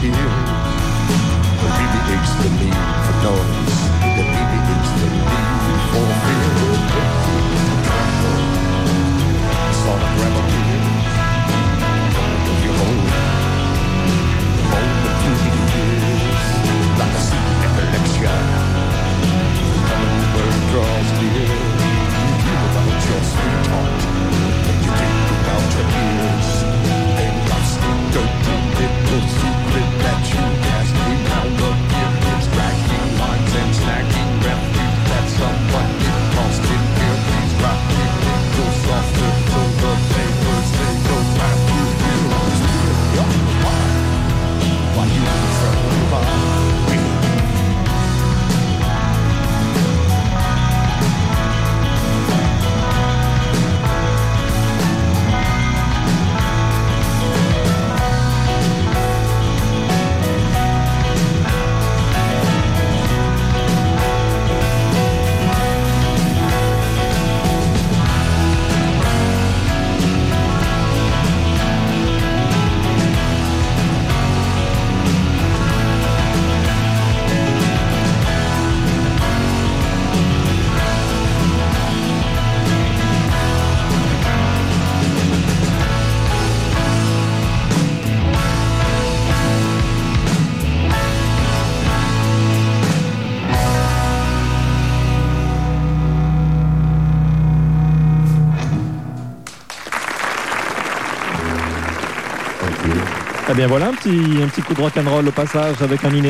here Eh bien voilà, un petit, un petit coup de rock'n'roll au passage avec un inédit.